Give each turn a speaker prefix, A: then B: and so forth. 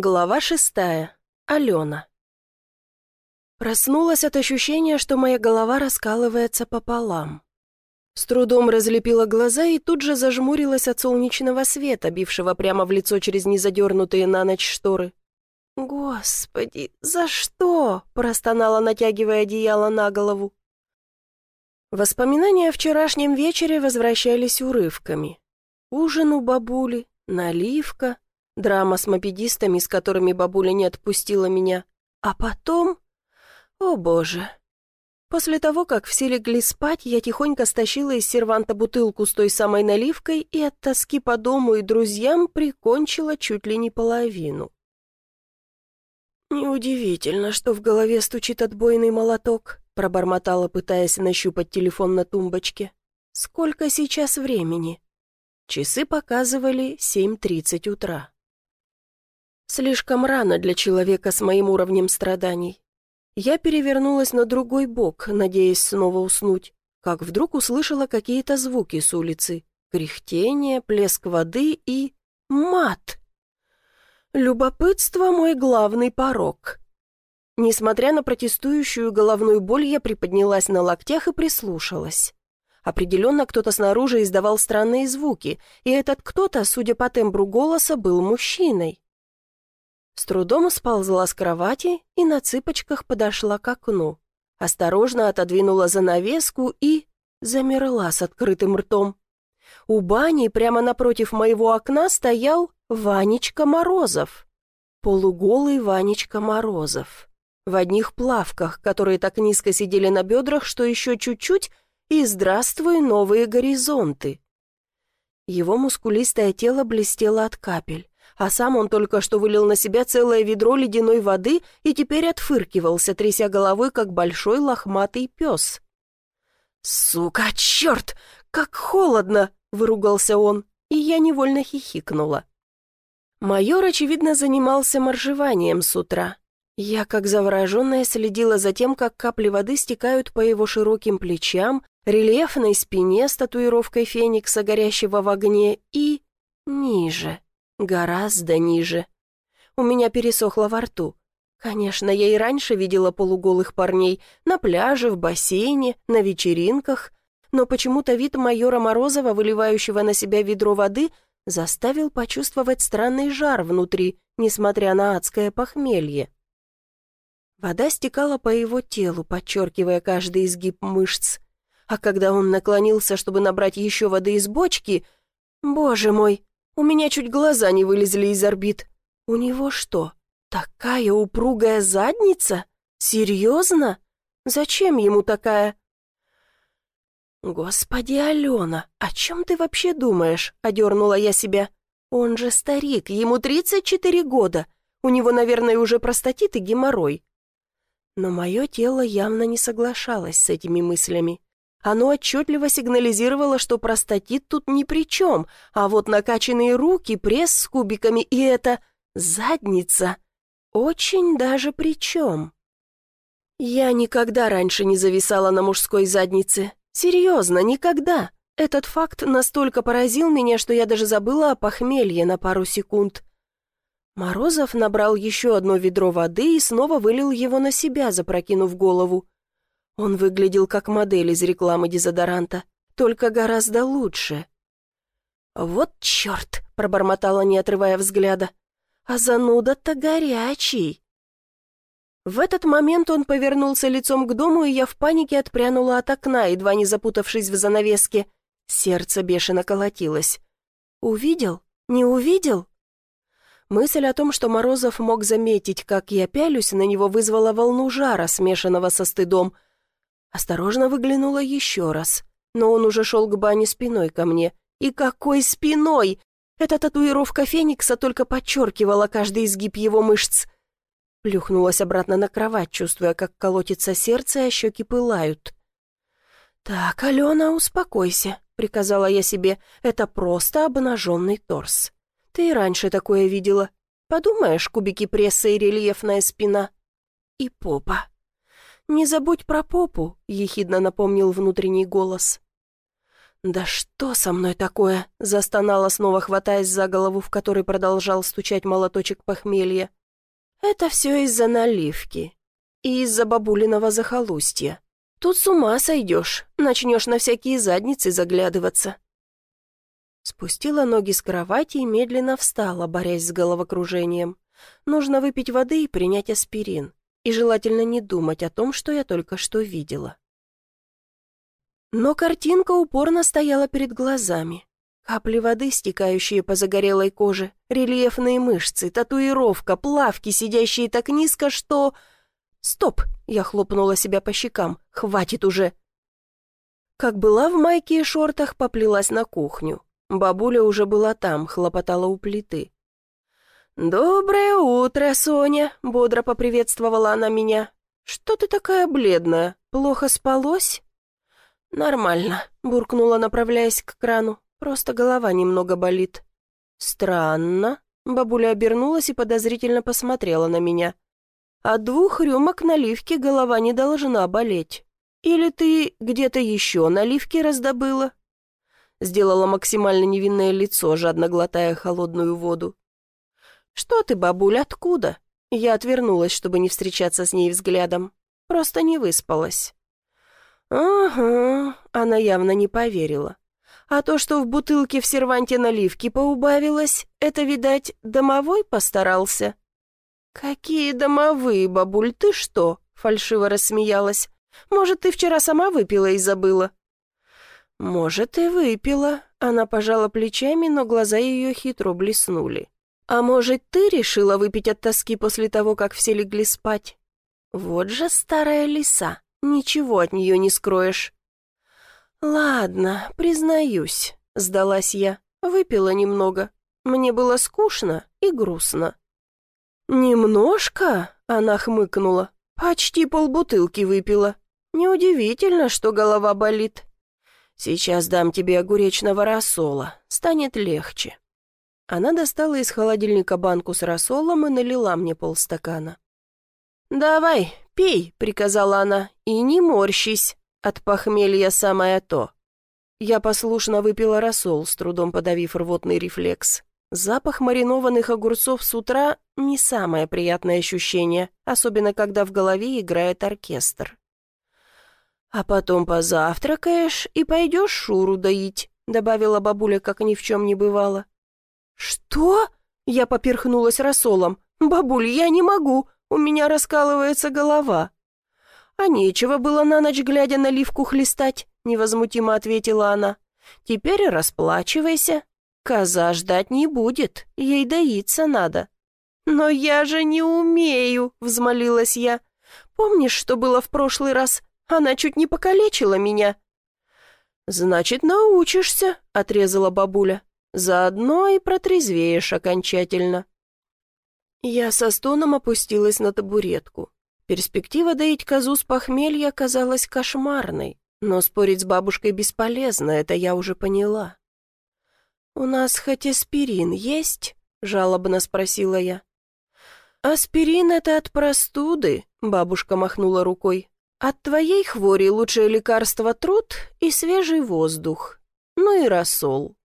A: Глава шестая. Алена. Проснулась от ощущения, что моя голова раскалывается пополам. С трудом разлепила глаза и тут же зажмурилась от солнечного света, бившего прямо в лицо через незадернутые на ночь шторы. «Господи, за что?» – простонала, натягивая одеяло на голову. Воспоминания о вчерашнем вечере возвращались урывками. Ужин у бабули, наливка, драма с мопедистами, с которыми бабуля не отпустила меня. А потом... О боже, После того, как все легли спать, я тихонько стащила из серванта бутылку с той самой наливкой и от тоски по дому и друзьям прикончила чуть ли не половину. «Неудивительно, что в голове стучит отбойный молоток», пробормотала, пытаясь нащупать телефон на тумбочке. «Сколько сейчас времени?» Часы показывали 7.30 утра. Слишком рано для человека с моим уровнем страданий. Я перевернулась на другой бок, надеясь снова уснуть, как вдруг услышала какие-то звуки с улицы. Кряхтение, плеск воды и... мат! Любопытство — мой главный порог. Несмотря на протестующую головную боль, я приподнялась на локтях и прислушалась. Определенно кто-то снаружи издавал странные звуки, и этот кто-то, судя по тембру голоса, был мужчиной. С трудом сползла с кровати и на цыпочках подошла к окну. Осторожно отодвинула занавеску и... замерла с открытым ртом. У бани прямо напротив моего окна стоял Ванечка Морозов. Полуголый Ванечка Морозов. В одних плавках, которые так низко сидели на бедрах, что еще чуть-чуть, и здравствуй, новые горизонты. Его мускулистое тело блестело от капель а сам он только что вылил на себя целое ведро ледяной воды и теперь отфыркивался, тряся головой, как большой лохматый пес. «Сука, черт! Как холодно!» — выругался он, и я невольно хихикнула. Майор, очевидно, занимался моржеванием с утра. Я, как завороженная, следила за тем, как капли воды стекают по его широким плечам, рельефной спине с татуировкой феникса, горящего в огне, и ниже. Гораздо ниже. У меня пересохло во рту. Конечно, я и раньше видела полуголых парней на пляже, в бассейне, на вечеринках, но почему-то вид майора Морозова, выливающего на себя ведро воды, заставил почувствовать странный жар внутри, несмотря на адское похмелье. Вода стекала по его телу, подчеркивая каждый изгиб мышц. А когда он наклонился, чтобы набрать еще воды из бочки, боже мой, у меня чуть глаза не вылезли из орбит. У него что, такая упругая задница? Серьезно? Зачем ему такая? «Господи, Алена, о чем ты вообще думаешь?» — одернула я себя. «Он же старик, ему 34 года. У него, наверное, уже простатит и геморрой». Но мое тело явно не соглашалось с этими мыслями. Оно отчетливо сигнализировало, что простатит тут ни при чем, а вот накачанные руки, пресс с кубиками и эта задница очень даже при чем. Я никогда раньше не зависала на мужской заднице. Серьезно, никогда. Этот факт настолько поразил меня, что я даже забыла о похмелье на пару секунд. Морозов набрал еще одно ведро воды и снова вылил его на себя, запрокинув голову. Он выглядел как модель из рекламы дезодоранта, только гораздо лучше. «Вот черт!» — пробормотала, не отрывая взгляда. «А зануда-то горячий!» В этот момент он повернулся лицом к дому, и я в панике отпрянула от окна, едва не запутавшись в занавеске. Сердце бешено колотилось. «Увидел? Не увидел?» Мысль о том, что Морозов мог заметить, как я пялюсь на него, вызвала волну жара, смешанного со стыдом — Осторожно выглянула еще раз, но он уже шел к бане спиной ко мне. И какой спиной! Эта татуировка Феникса только подчеркивала каждый изгиб его мышц. Плюхнулась обратно на кровать, чувствуя, как колотится сердце, а щеки пылают. «Так, Алена, успокойся», — приказала я себе. «Это просто обнаженный торс. Ты и раньше такое видела. Подумаешь, кубики пресса и рельефная спина. И попа. «Не забудь про попу», — ехидно напомнил внутренний голос. «Да что со мной такое?» — застонала, снова хватаясь за голову, в которой продолжал стучать молоточек похмелья. «Это все из-за наливки и из-за бабулиного захолустья. Тут с ума сойдешь, начнешь на всякие задницы заглядываться». Спустила ноги с кровати и медленно встала, борясь с головокружением. Нужно выпить воды и принять аспирин. И желательно не думать о том, что я только что видела. Но картинка упорно стояла перед глазами. Капли воды, стекающие по загорелой коже, рельефные мышцы, татуировка, плавки, сидящие так низко, что... «Стоп!» — я хлопнула себя по щекам. «Хватит уже!» Как была в майке и шортах, поплелась на кухню. Бабуля уже была там, хлопотала у плиты. «Доброе утро, Соня!» — бодро поприветствовала она меня. «Что ты такая бледная? Плохо спалось?» «Нормально», — буркнула, направляясь к крану. «Просто голова немного болит». «Странно». Бабуля обернулась и подозрительно посмотрела на меня. «От двух рюмок наливки голова не должна болеть. Или ты где-то еще наливки раздобыла?» Сделала максимально невинное лицо, жадно глотая холодную воду. «Что ты, бабуль, откуда?» Я отвернулась, чтобы не встречаться с ней взглядом. Просто не выспалась. «Ага», она явно не поверила. А то, что в бутылке в серванте наливки поубавилось, это, видать, домовой постарался. «Какие домовые, бабуль, ты что?» — фальшиво рассмеялась. «Может, ты вчера сама выпила и забыла?» «Может, и выпила». Она пожала плечами, но глаза ее хитро блеснули. «А может, ты решила выпить от тоски после того, как все легли спать?» «Вот же старая лиса!» Ничего от нее не скроешь. «Ладно, признаюсь», — сдалась я. Выпила немного. Мне было скучно и грустно. «Немножко?» — она хмыкнула. «Почти полбутылки выпила. Неудивительно, что голова болит. Сейчас дам тебе огуречного рассола. Станет легче». Она достала из холодильника банку с рассолом и налила мне полстакана. «Давай, пей», — приказала она, — «и не морщись, от похмелья самое то». Я послушно выпила рассол, с трудом подавив рвотный рефлекс. Запах маринованных огурцов с утра — не самое приятное ощущение, особенно когда в голове играет оркестр. «А потом позавтракаешь и пойдешь Шуру доить», — добавила бабуля, как ни в чем не бывало. «Что?» — я поперхнулась рассолом. «Бабуль, я не могу. У меня раскалывается голова». «А нечего было на ночь, глядя на ливку хлестать», — невозмутимо ответила она. «Теперь расплачивайся. Коза ждать не будет, ей доиться надо». «Но я же не умею», — взмолилась я. «Помнишь, что было в прошлый раз? Она чуть не покалечила меня». «Значит, научишься», — отрезала бабуля. «Заодно и протрезвеешь окончательно». Я со стоном опустилась на табуретку. Перспектива доить козу с похмелья казалась кошмарной, но спорить с бабушкой бесполезно, это я уже поняла. «У нас хоть аспирин есть?» — жалобно спросила я. «Аспирин — это от простуды», — бабушка махнула рукой. «От твоей хвори лучшее лекарство — труд и свежий воздух. Ну и рассол.